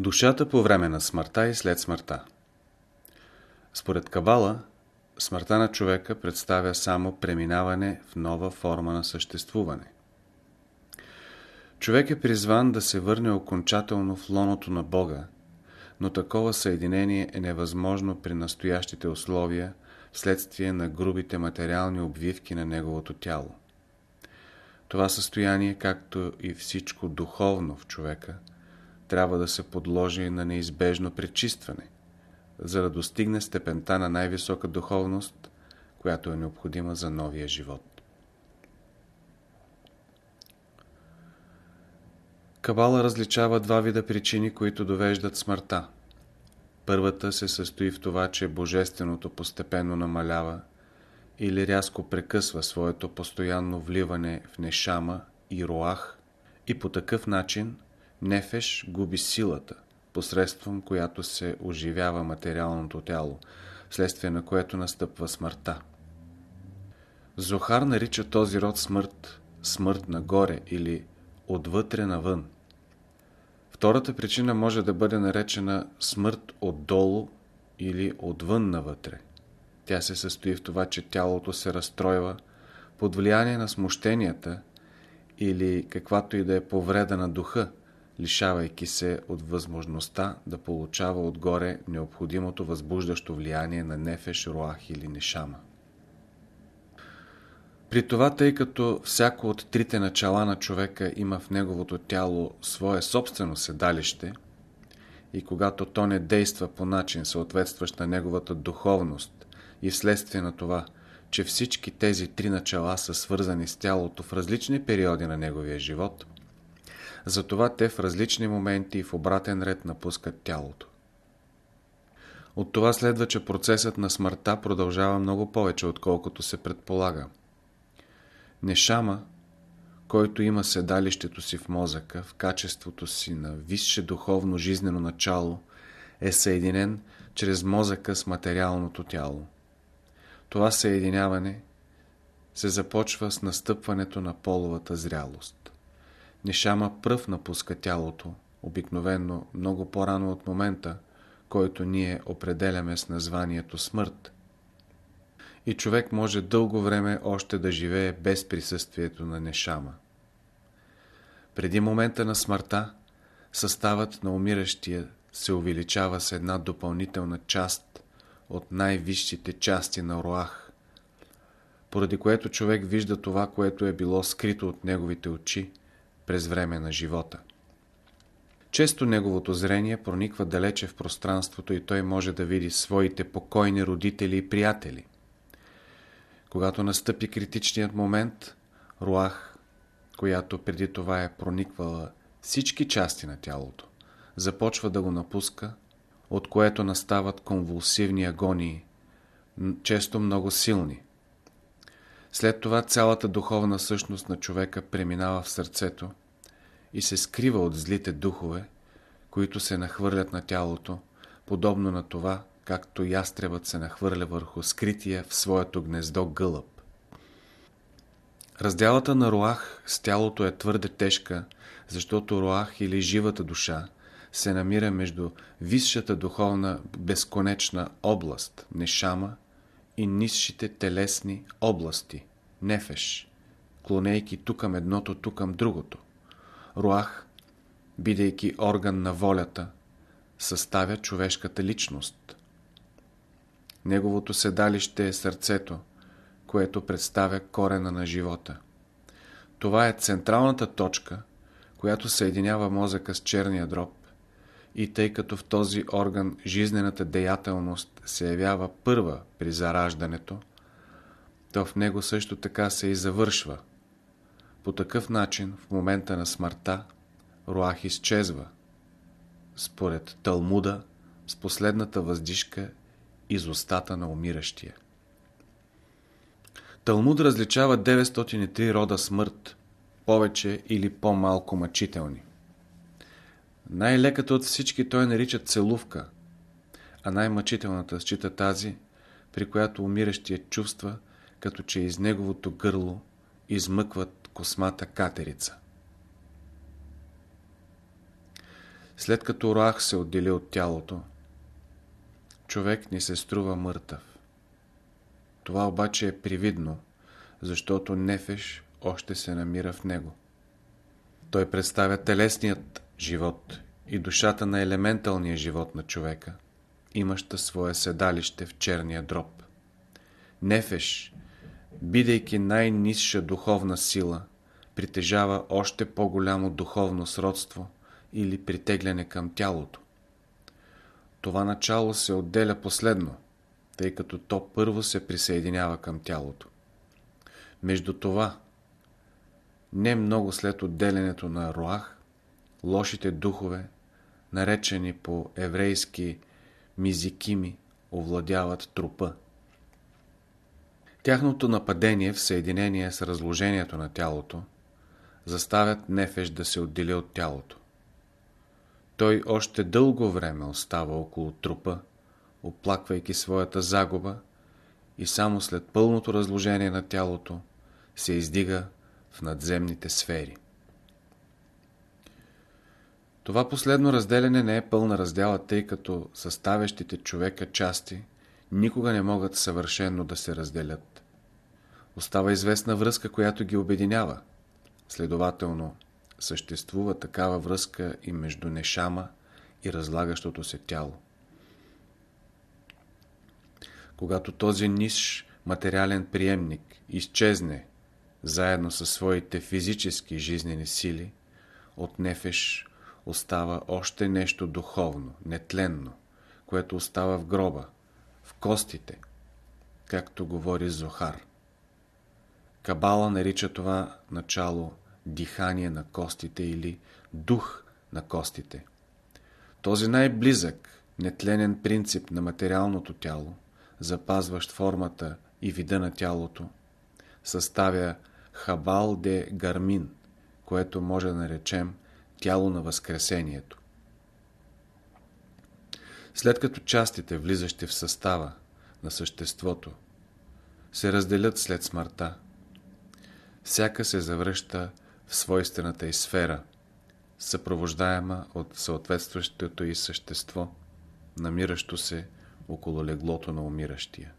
Душата по време на смъртта и след смъртта Според Кабала, смъртта на човека представя само преминаване в нова форма на съществуване. Човек е призван да се върне окончателно в лоното на Бога, но такова съединение е невъзможно при настоящите условия вследствие на грубите материални обвивки на неговото тяло. Това състояние, както и всичко духовно в човека, трябва да се подложи на неизбежно пречистване, за да достигне степента на най-висока духовност, която е необходима за новия живот. Кабала различава два вида причини, които довеждат смъртта. Първата се състои в това, че Божественото постепенно намалява или рязко прекъсва своето постоянно вливане в Нешама и Роах и по такъв начин Нефеш губи силата, посредством която се оживява материалното тяло, вследствие на което настъпва смъртта. Зохар нарича този род смърт смърт нагоре или отвътре навън. Втората причина може да бъде наречена смърт отдолу или отвън навътре. Тя се състои в това, че тялото се разстройва под влияние на смущенията или каквато и да е повреда на духа, лишавайки се от възможността да получава отгоре необходимото възбуждащо влияние на нефеш, руах или нешама. При това, тъй като всяко от трите начала на човека има в неговото тяло свое собствено седалище и когато то не действа по начин съответстващ на неговата духовност и вследствие на това, че всички тези три начала са свързани с тялото в различни периоди на неговия живот, затова те в различни моменти и в обратен ред напускат тялото. От това следва, че процесът на смъртта продължава много повече, отколкото се предполага. Нешама, който има седалището си в мозъка, в качеството си на висше духовно жизнено начало, е съединен чрез мозъка с материалното тяло. Това съединяване се започва с настъпването на половата зрялост. Нишама пръв напуска тялото, обикновенно много по-рано от момента, който ние определяме с названието смърт. И човек може дълго време още да живее без присъствието на Нешама. Преди момента на смъртта, съставът на умиращия се увеличава с една допълнителна част от най-висшите части на Роах, поради което човек вижда това, което е било скрито от неговите очи през време на живота. Често неговото зрение прониква далече в пространството и той може да види своите покойни родители и приятели. Когато настъпи критичният момент, Руах, която преди това е прониквала всички части на тялото, започва да го напуска, от което настават конвулсивни агонии, често много силни. След това цялата духовна същност на човека преминава в сърцето и се скрива от злите духове, които се нахвърлят на тялото, подобно на това, както ястребът се нахвърля върху скрития в своето гнездо гълъб. Разделата на Руах с тялото е твърде тежка, защото Руах или живата душа се намира между висшата духовна безконечна област, Нешама, и нисшите телесни области, Нефеш, клонейки ту към едното, ту към другото. Руах, бидейки орган на волята, съставя човешката личност. Неговото седалище е сърцето, което представя корена на живота. Това е централната точка, която съединява мозъка с черния дроб и тъй като в този орган жизнената деятелност се явява първа при зараждането, то в него също така се и завършва. По такъв начин, в момента на смъртта, Руах изчезва. Според Талмуда, с последната въздишка из устата на умиращия. Талмуд различава 903 рода смърт, повече или по-малко мъчителни. Най-леката от всички той нарича целувка, а най-мъчителната счита тази, при която умиращия чувства, като че из неговото гърло измъкват космата катерица. След като Руах се отдели от тялото, човек ни се струва мъртъв. Това обаче е привидно, защото Нефеш още се намира в него. Той представя телесният живот и душата на елементалния живот на човека, имаща свое седалище в черния дроб. Нефеш, бидейки най-низша духовна сила, притежава още по-голямо духовно сродство или притегляне към тялото. Това начало се отделя последно, тъй като то първо се присъединява към тялото. Между това, не много след отделянето на Руах, лошите духове, наречени по еврейски мизикими, овладяват трупа. Тяхното нападение в съединение с разложението на тялото заставят Нефеш да се отдели от тялото. Той още дълго време остава около трупа, оплаквайки своята загуба и само след пълното разложение на тялото се издига в надземните сфери. Това последно разделяне не е пълна раздяла, тъй като съставящите човека части никога не могат съвършенно да се разделят. Остава известна връзка, която ги обединява. Следователно, съществува такава връзка и между нешама и разлагащото се тяло. Когато този ниш материален приемник изчезне заедно със своите физически жизнени сили, от нефеш остава още нещо духовно, нетленно, което остава в гроба, в костите, както говори Зохар. Кабала нарича това начало дихание на костите или дух на костите. Този най-близък, нетленен принцип на материалното тяло, запазващ формата и вида на тялото, съставя Хабал де Гармин, което може да наречем тяло на Възкресението. След като частите, влизащи в състава на съществото, се разделят след смъртта, всяка се завръща в свойствената и сфера, съпровождаема от съответстващото и същество, намиращо се около леглото на умиращия.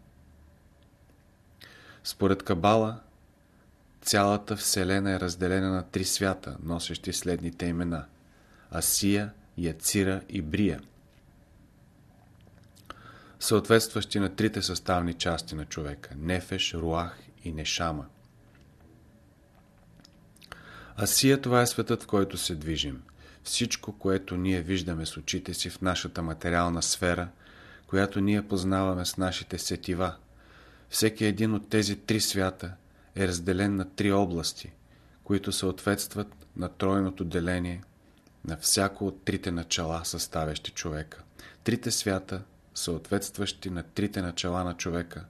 Според Кабала, цялата Вселена е разделена на три свята, носещи следните имена – Асия, Яцира и Брия, съответстващи на трите съставни части на човека – Нефеш, Руах и Нешама – Асия това е светът, в който се движим. Всичко, което ние виждаме с очите си в нашата материална сфера, която ние познаваме с нашите сетива. Всеки един от тези три свята е разделен на три области, които съответстват на тройното деление на всяко от трите начала, съставящи човека. Трите свята, съответстващи на трите начала на човека,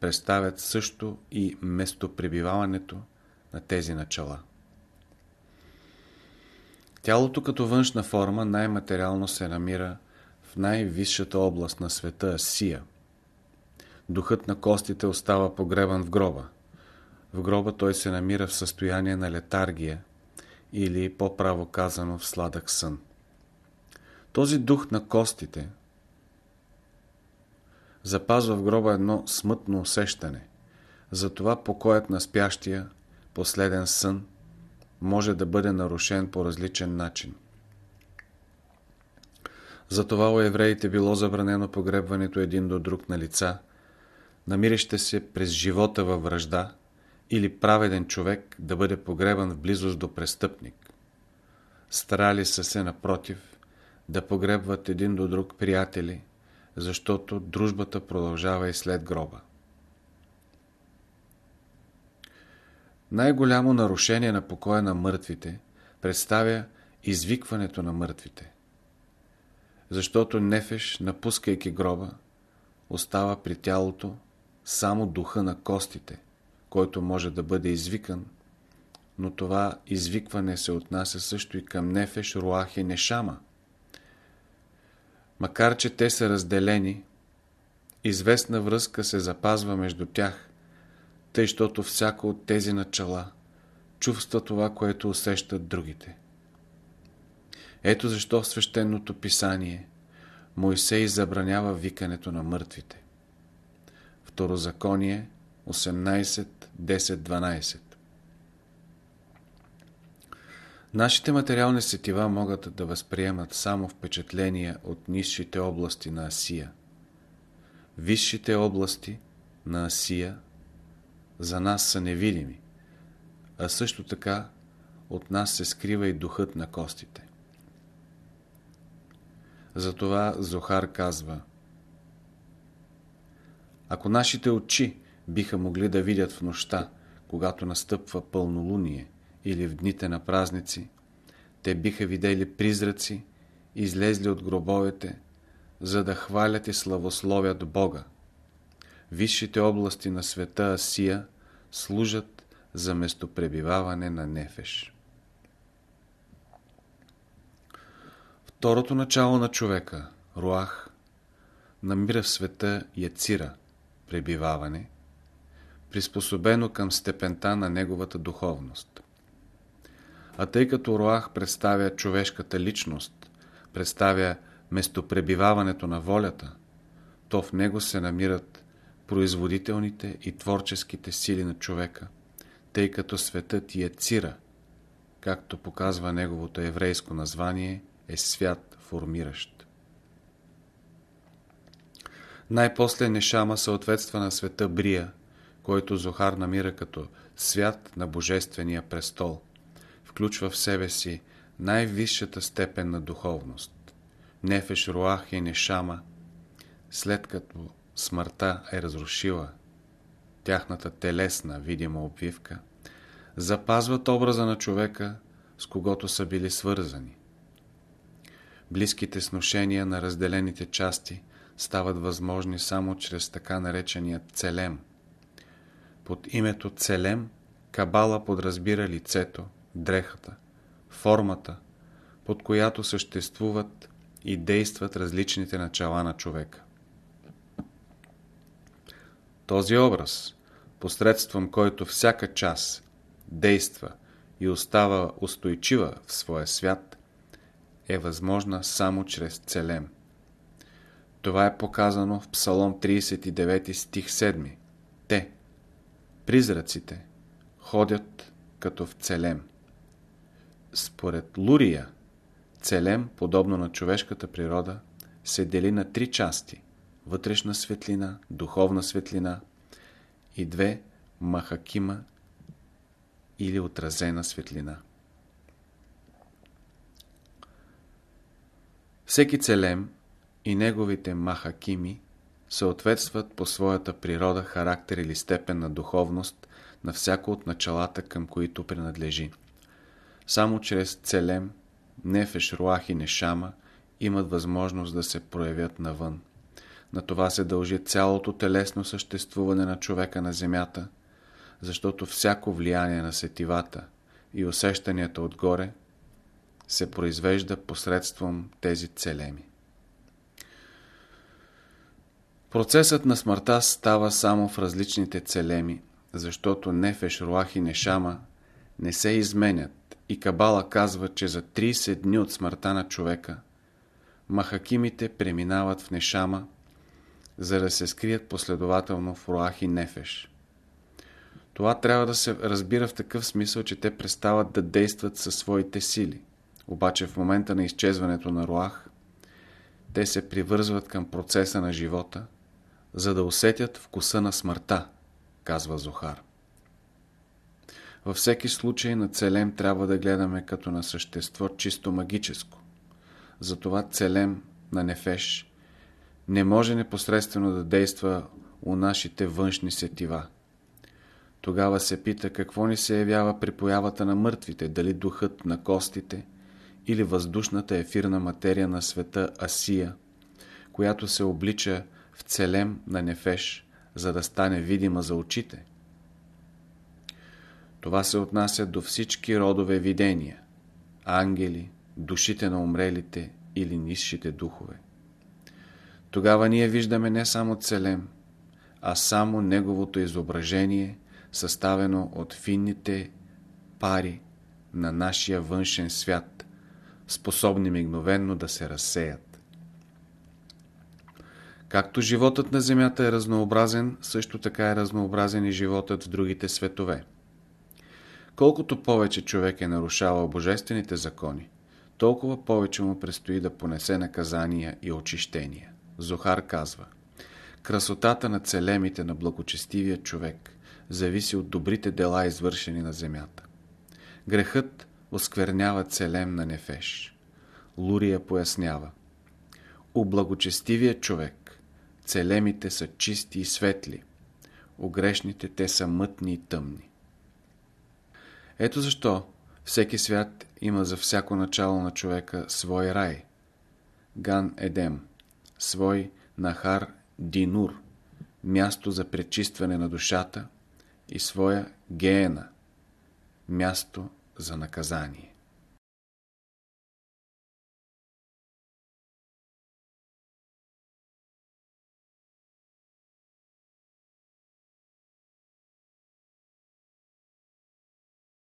представят също и местопребиваването на тези начала. Тялото като външна форма най-материално се намира в най-висшата област на света – Сия. Духът на костите остава погребан в гроба. В гроба той се намира в състояние на летаргия или, по-право казано, в сладък сън. Този дух на костите запазва в гроба едно смътно усещане. Затова покоят на спящия, последен сън, може да бъде нарушен по различен начин. Затова у евреите било забранено погребването един до друг на лица, намиращи се през живота във връжда, или праведен човек да бъде погребан в близост до престъпник. Старали са се, напротив, да погребват един до друг приятели, защото дружбата продължава и след гроба. Най-голямо нарушение на покоя на мъртвите представя извикването на мъртвите. Защото Нефеш, напускайки гроба, остава при тялото само духа на костите, който може да бъде извикан, но това извикване се отнася също и към Нефеш, Руах и Нешама. Макар, че те са разделени, известна връзка се запазва между тях – тъй, щото всяко от тези начала чувства това, което усещат другите. Ето защо в свещеното писание Моисей забранява викането на мъртвите. Второзаконие 18, 10, 12 Нашите материални сетива могат да възприемат само впечатления от низшите области на Асия. Висшите области на Асия за нас са невидими, а също така от нас се скрива и духът на костите. Затова Зохар казва Ако нашите очи биха могли да видят в нощта, когато настъпва пълнолуние, или в дните на празници, те биха видели призраци, излезли от гробовете, за да хвалят и славословят Бога. Висшите области на света Асия служат за местопребиваване на Нефеш. Второто начало на човека, Руах, намира в света Яцира, пребиваване, приспособено към степента на неговата духовност. А тъй като Руах представя човешката личност, представя местопребиваването на волята, то в него се намират производителните и творческите сили на човека, тъй като светът Яцира, както показва неговото еврейско название, е свят формиращ. Най-после Нешама съответства на света Брия, който Зохар намира като свят на Божествения престол – включва в себе си най-висшата степен на духовност. Нефеш Руах и Нешама, след като смъртта е разрушила тяхната телесна видима обвивка, запазват образа на човека, с когото са били свързани. Близките сношения на разделените части стават възможни само чрез така наречения целем. Под името целем Кабала подразбира лицето, дрехата, формата, под която съществуват и действат различните начала на човека. Този образ, посредством който всяка част действа и остава устойчива в своя свят, е възможна само чрез целем. Това е показано в Псалом 39 стих 7. Те, призраците, ходят като в целем. Според Лурия, целем, подобно на човешката природа, се дели на три части – вътрешна светлина, духовна светлина и две махакима или отразена светлина. Всеки целем и неговите махакими съответстват по своята природа, характер или степен на духовност на всяко от началата, към които принадлежи. Само чрез целем, нефеш, руах и нешама имат възможност да се проявят навън. На това се дължи цялото телесно съществуване на човека на земята, защото всяко влияние на сетивата и усещанията отгоре се произвежда посредством тези целеми. Процесът на смъртта става само в различните целеми, защото нефеш, руах и нешама не се изменят, и Кабала казва, че за 30 дни от смъртта на човека махакимите преминават в Нешама, за да се скрият последователно в Руах и Нефеш. Това трябва да се разбира в такъв смисъл, че те престават да действат със своите сили. Обаче в момента на изчезването на Руах, те се привързват към процеса на живота, за да усетят вкуса на смъртта, казва Зохар. Във всеки случай на целем трябва да гледаме като на същество чисто магическо. Затова целем на Нефеш не може непосредствено да действа у нашите външни сетива. Тогава се пита какво ни се явява при появата на мъртвите, дали духът на костите или въздушната ефирна материя на света Асия, която се облича в целем на Нефеш, за да стане видима за очите – това се отнася до всички родове видения, ангели, душите на умрелите или низшите духове. Тогава ние виждаме не само целем, а само неговото изображение, съставено от финните пари на нашия външен свят, способни мигновенно да се разсеят. Както животът на Земята е разнообразен, също така е разнообразен и животът в другите светове. Колкото повече човек е нарушавал божествените закони, толкова повече му предстои да понесе наказания и очищения. Зохар казва Красотата на целемите на благочестивия човек зависи от добрите дела, извършени на земята. Грехът осквернява целем на нефеш. Лурия пояснява У благочестивия човек целемите са чисти и светли, у грешните те са мътни и тъмни. Ето защо всеки свят има за всяко начало на човека свой рай. Ган Едем, свой Нахар Динур, място за пречистване на душата и своя Геена, място за наказание.